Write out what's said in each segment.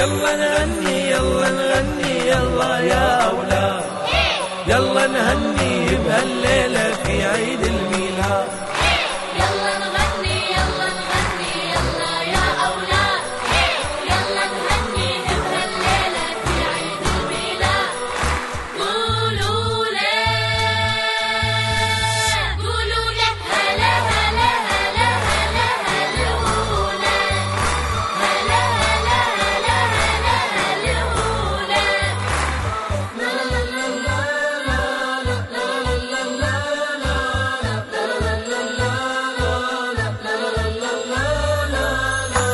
يلا نغني يلا نغني يلا يا أولاد. يلا نهني بهالليلة في عيد الميلاد.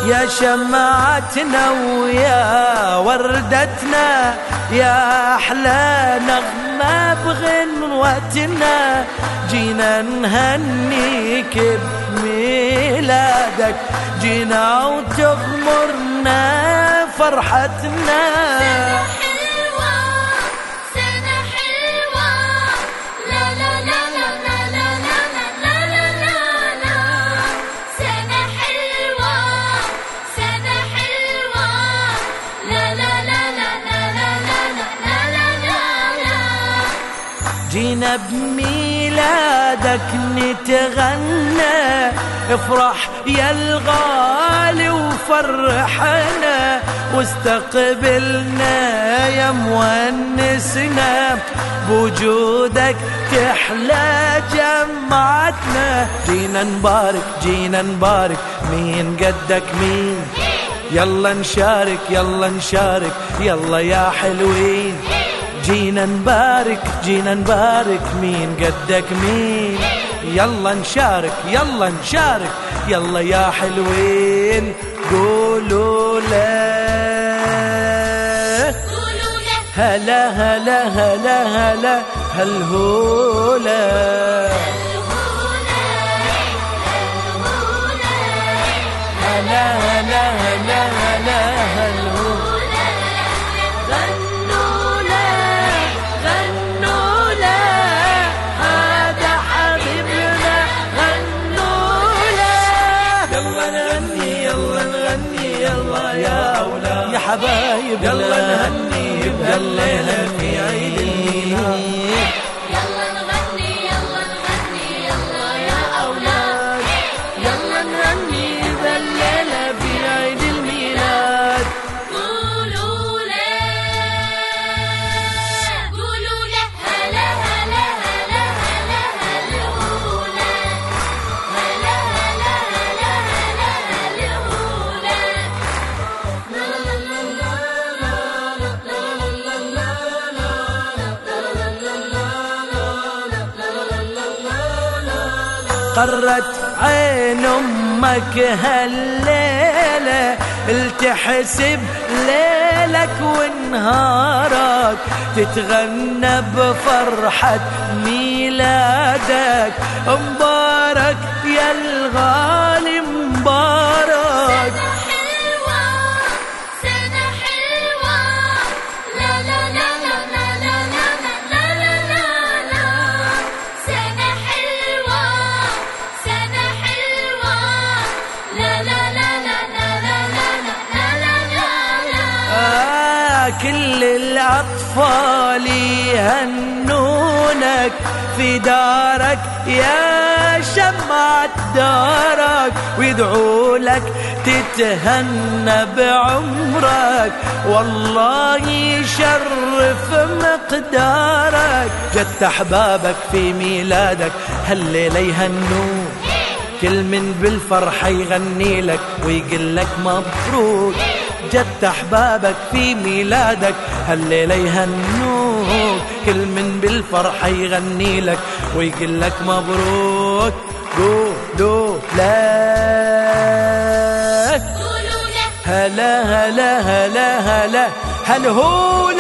يا شمعتنا ويا وردتنا يا أحلى نغمة بغنوتنا جينا نهنيك بميلادك جينا وتغمرنا فرحتنا. جينا بميلادك نتغنى. افرح يا الغالي وفرحنا. واستقبلنا يا مونسنا. بوجودك تحلى جمعتنا. جينا نبارك جينا نبارك. مين قدك مين؟ يلا نشارك يلا نشارك. يلا يا حلوين. جينا نبارك جينا نبارك. مين قدك مين؟ يلا نشارك يلا نشارك. يلا يا حلوين قولوا له. هلا هلا هلا هلا. هالهولا هلا هلا هلا هلا. يا أولاد يا حبايب يلا نهني بهالليلة في عيد الميلاد قرت عين أمك هالليلة التحسب ليلك ونهارك. تتغنى بفرحة ميلادك مبارك يا الغالي كل الأطفال يهنونك في دارك يا شمعة دارك ويدعوا لك تتهنى بعمرك. والله يشرف مقدارك. جت أحبابك في ميلادك هالليلة يهنوك كل من بالفرحة يغني لك ويقول لك مبروك. جت أحبابك في ميلادك هالليلة يهنوك كل من بالفرحة يغني لك ويقول لك مبروك قولوا لك هلا هلا هلا هلا. هالهولة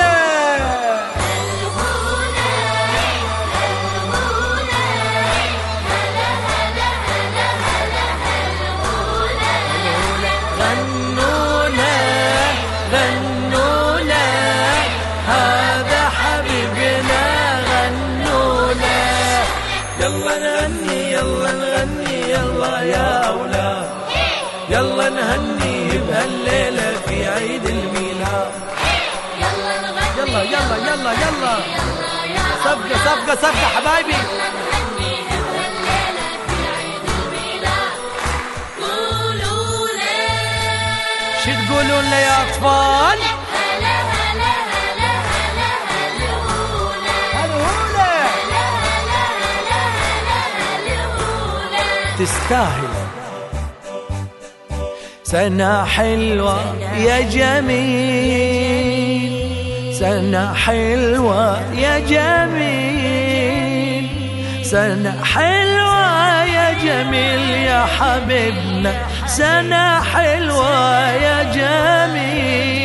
يلا نهني بهالليلة في عيد الميلاد. يلا يلا يلا يلا. صفقة صفقة صفقة حبايبي. شو تقولون لي يا أطفال؟ هالهولة تستاهل سنة حلوة يا جميل. سنة حلوة يا جميل. سنة حلوة يا جميل يا حبيبنا. سنة حلوة يا جميل.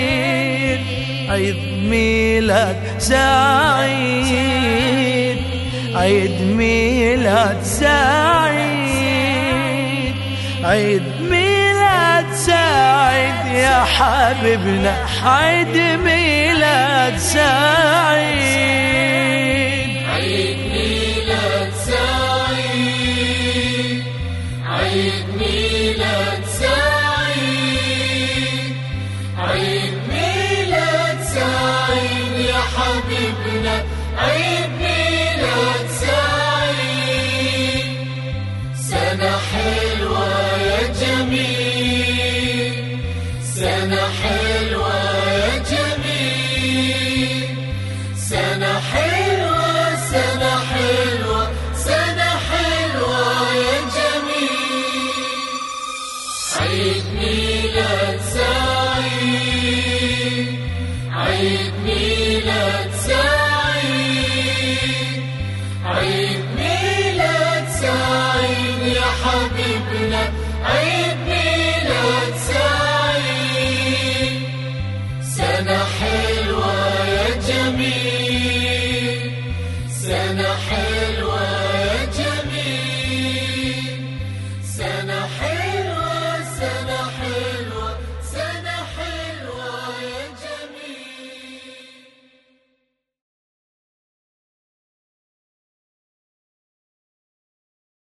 عيد ميلاد سعيد. عيد ميلاد سعيد. عيد ميلاد يا حبيبنا عيد ميلاد سعيد. عيد ميلاد سعيد عيد ميلاد سعيد عيد ميلاد سعيد يا حبيبنا عيد ميلاد سعيد. سنة حلوة يا جميل. حبيبنا عيد